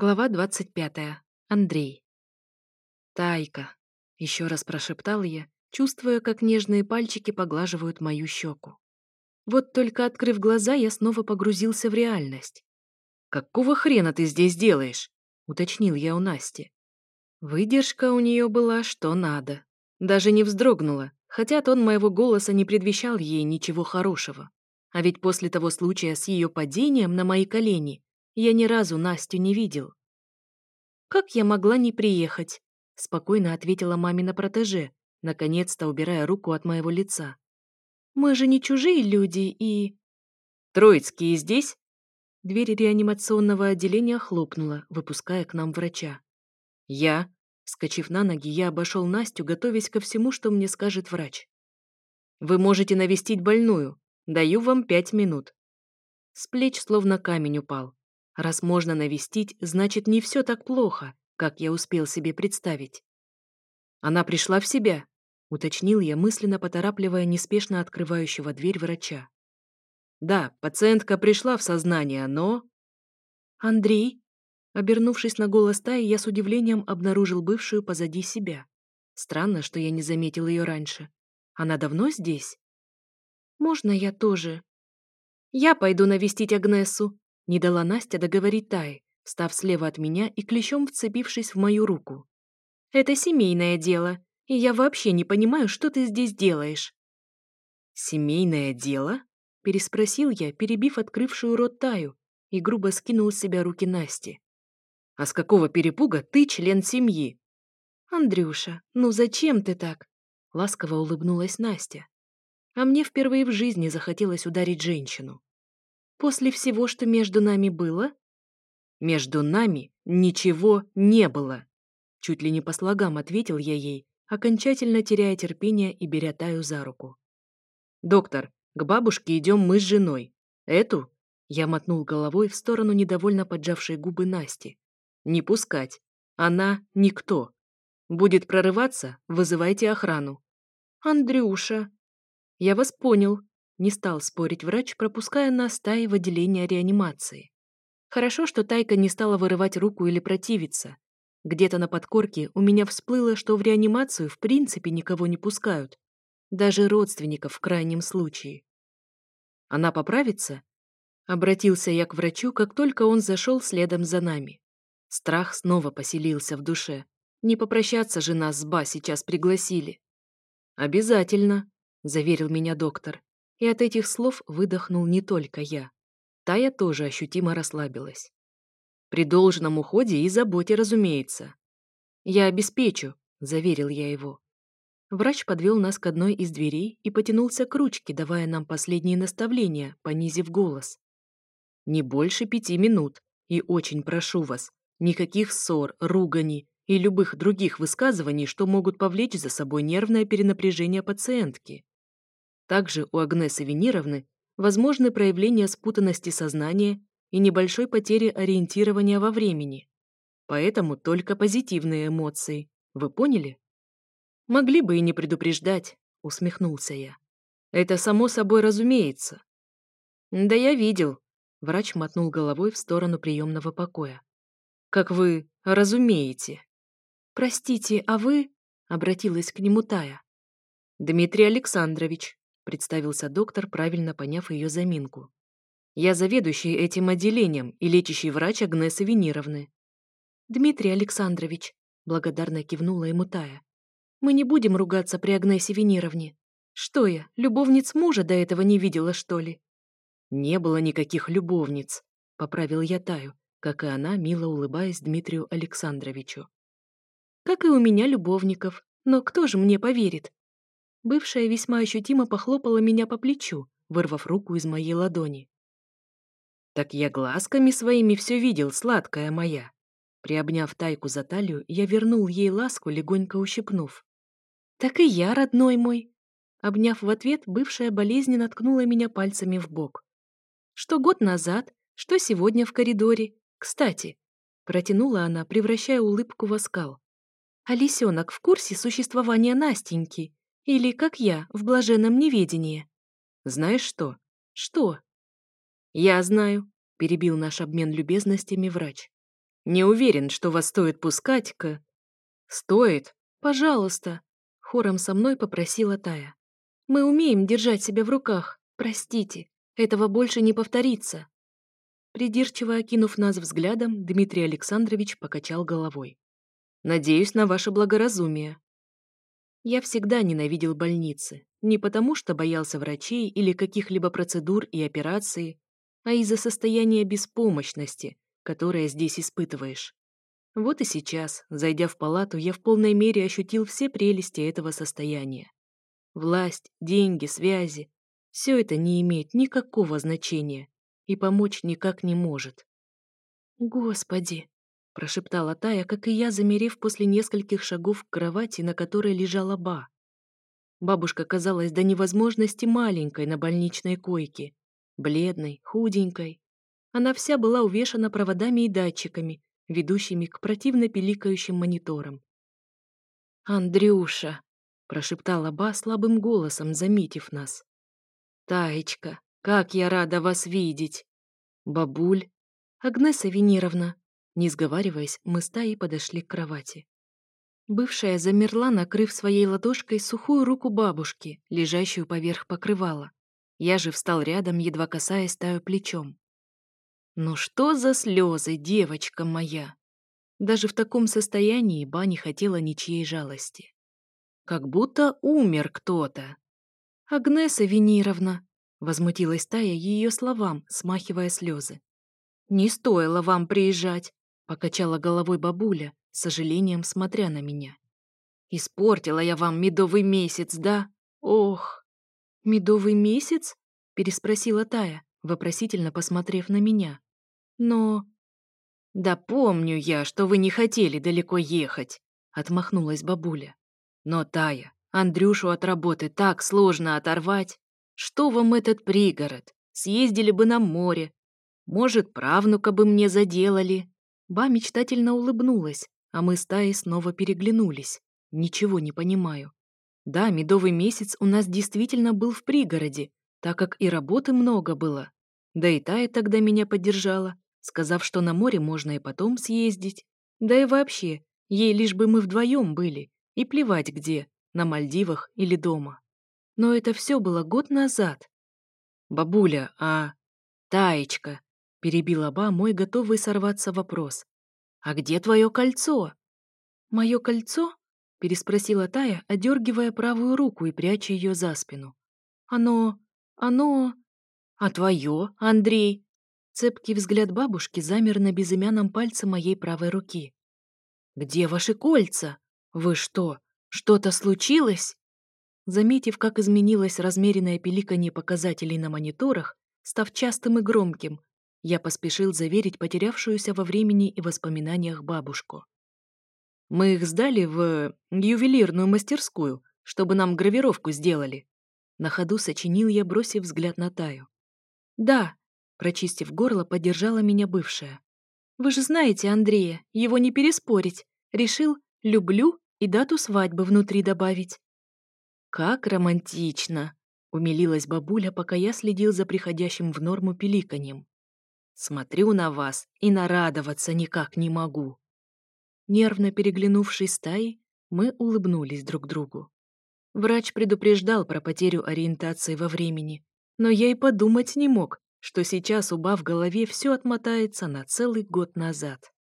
Глава 25. Андрей. «Тайка», — еще раз прошептал я, чувствуя, как нежные пальчики поглаживают мою щеку. Вот только открыв глаза, я снова погрузился в реальность. «Какого хрена ты здесь делаешь?» — уточнил я у Насти. Выдержка у нее была что надо. Даже не вздрогнула, хотя тон моего голоса не предвещал ей ничего хорошего. А ведь после того случая с ее падением на мои колени я ни разу Настю не видел. «Как я могла не приехать?» — спокойно ответила мамина протеже, наконец-то убирая руку от моего лица. «Мы же не чужие люди и...» «Троицкие здесь?» Дверь реанимационного отделения хлопнула, выпуская к нам врача. «Я...» Вскочив на ноги, я обошел Настю, готовясь ко всему, что мне скажет врач. «Вы можете навестить больную. Даю вам пять минут». С плеч словно камень упал. Раз можно навестить, значит, не все так плохо, как я успел себе представить. Она пришла в себя, уточнил я, мысленно поторапливая неспешно открывающего дверь врача. Да, пациентка пришла в сознание, но... Андрей, обернувшись на голос Таи, я с удивлением обнаружил бывшую позади себя. Странно, что я не заметил ее раньше. Она давно здесь? Можно я тоже? Я пойду навестить Агнесу, не дала Настя договорить Тай, встав слева от меня и клещом вцепившись в мою руку. «Это семейное дело, и я вообще не понимаю, что ты здесь делаешь». «Семейное дело?» — переспросил я, перебив открывшую рот Таю, и грубо скинул с себя руки Насти. «А с какого перепуга ты член семьи?» «Андрюша, ну зачем ты так?» — ласково улыбнулась Настя. А мне впервые в жизни захотелось ударить женщину после всего, что между нами было? Между нами ничего не было. Чуть ли не по слогам ответил я ей, окончательно теряя терпение и беря Таю за руку. «Доктор, к бабушке идем мы с женой. Эту?» Я мотнул головой в сторону недовольно поджавшей губы Насти. «Не пускать. Она — никто. Будет прорываться, вызывайте охрану». «Андрюша!» «Я вас понял», не стал спорить врач, пропуская нас Таи в отделение реанимации. Хорошо, что Тайка не стала вырывать руку или противиться. Где-то на подкорке у меня всплыло, что в реанимацию в принципе никого не пускают. Даже родственников в крайнем случае. «Она поправится?» Обратился я к врачу, как только он зашел следом за нами. Страх снова поселился в душе. Не попрощаться же нас с Ба сейчас пригласили. «Обязательно», — заверил меня доктор. И от этих слов выдохнул не только я. Тая тоже ощутимо расслабилась. При должном уходе и заботе, разумеется. «Я обеспечу», — заверил я его. Врач подвел нас к одной из дверей и потянулся к ручке, давая нам последние наставления, понизив голос. «Не больше пяти минут, и очень прошу вас, никаких ссор, руганий и любых других высказываний, что могут повлечь за собой нервное перенапряжение пациентки. Также у Агнесы Венеровны возможны проявления спутанности сознания и небольшой потери ориентирования во времени. Поэтому только позитивные эмоции. Вы поняли? Могли бы и не предупреждать, усмехнулся я. Это само собой разумеется. Да я видел, врач мотнул головой в сторону приемного покоя. Как вы разумеете. Простите, а вы? обратилась к нему Тая. Дмитрий Александрович, представился доктор, правильно поняв ее заминку. «Я заведующий этим отделением и лечащий врач Агнесы Венеровны». «Дмитрий Александрович», — благодарно кивнула ему Тая, «мы не будем ругаться при Агнесе Венеровне. Что я, любовниц мужа до этого не видела, что ли?» «Не было никаких любовниц», — поправил я Таю, как и она, мило улыбаясь Дмитрию Александровичу. «Как и у меня любовников, но кто же мне поверит?» Бывшая весьма ощутимо похлопала меня по плечу, вырвав руку из моей ладони. «Так я глазками своими все видел, сладкая моя!» Приобняв Тайку за талию, я вернул ей ласку, легонько ущипнув. «Так и я, родной мой!» Обняв в ответ, бывшая болезнь наткнула меня пальцами в бок. «Что год назад, что сегодня в коридоре. Кстати!» Протянула она, превращая улыбку в оскал. «А лисенок в курсе существования Настеньки?» Или, как я, в блаженном неведении. Знаешь что? Что? Я знаю, перебил наш обмен любезностями врач. Не уверен, что вас стоит пускать к... Стоит? Пожалуйста. Хором со мной попросила Тая. Мы умеем держать себя в руках. Простите, этого больше не повторится. Придирчиво окинув нас взглядом, Дмитрий Александрович покачал головой. «Надеюсь на ваше благоразумие». Я всегда ненавидел больницы. Не потому, что боялся врачей или каких-либо процедур и операций, а из-за состояния беспомощности, которое здесь испытываешь. Вот и сейчас, зайдя в палату, я в полной мере ощутил все прелести этого состояния. Власть, деньги, связи — все это не имеет никакого значения и помочь никак не может. «Господи!» прошептала Тая, как и я, замерев после нескольких шагов к кровати, на которой лежала Ба. Бабушка казалась до невозможности маленькой на больничной койке, бледной, худенькой. Она вся была увешана проводами и датчиками, ведущими к противно пиликающим мониторам. «Андрюша!» — прошептала Ба слабым голосом, заметив нас. «Таечка, как я рада вас видеть!» «Бабуль!» «Агнеса Венеровна!» Не сговариваясь, мы с Таей подошли к кровати. Бывшая замерла, накрыв своей ладошкой сухую руку бабушки, лежащую поверх покрывала. Я же встал рядом, едва касаясь Таю плечом. «Ну что за слезы, девочка моя!» Даже в таком состоянии Ба не хотела ничьей жалости. «Как будто умер кто-то!» «Агнеса Венировна!» — возмутилась Тая ее словам, смахивая слезы. «Не стоило вам приезжать. Покачала головой бабуля, с сожалением смотря на меня. «Испортила я вам медовый месяц, да? Ох!» «Медовый месяц?» — переспросила Тая, вопросительно посмотрев на меня. «Но...» «Да помню я, что вы не хотели далеко ехать», — отмахнулась бабуля. «Но, Тая, Андрюшу от работы так сложно оторвать. Что вам этот пригород? Съездили бы на море. Может, правнука бы мне заделали?» Ба мечтательно улыбнулась, а мы с Таей снова переглянулись. Ничего не понимаю. Да, медовый месяц у нас действительно был в пригороде, так как и работы много было. Да и Тая тогда меня поддержала, сказав, что на море можно и потом съездить. Да и вообще, ей лишь бы мы вдвоем были, и плевать где, на Мальдивах или дома. Но это все было год назад. «Бабуля, а...» «Таечка!» Перебил оба мой готовый сорваться вопрос. «А где твое кольцо?» «Мое кольцо?» — переспросила Тая, одергивая правую руку и пряча ее за спину. «Оно... оно...» «А твое, Андрей?» Цепкий взгляд бабушки замер на безымянном пальце моей правой руки. «Где ваши кольца? Вы что, что-то случилось?» Заметив, как изменилось размеренное пиликанье показателей на мониторах, став частым и громким, я поспешил заверить потерявшуюся во времени и воспоминаниях бабушку. «Мы их сдали в э, ювелирную мастерскую, чтобы нам гравировку сделали». На ходу сочинил я, бросив взгляд на Таю. «Да», — прочистив горло, поддержала меня бывшая. «Вы же знаете Андрея, его не переспорить. Решил «люблю» и дату свадьбы внутри добавить». «Как романтично!» — умилилась бабуля, пока я следил за приходящим в норму пеликаньем. Смотрю на вас и нарадоваться никак не могу». Нервно переглянувшись стаей, мы улыбнулись друг другу. Врач предупреждал про потерю ориентации во времени, но я и подумать не мог, что сейчас у Ба в голове все отмотается на целый год назад.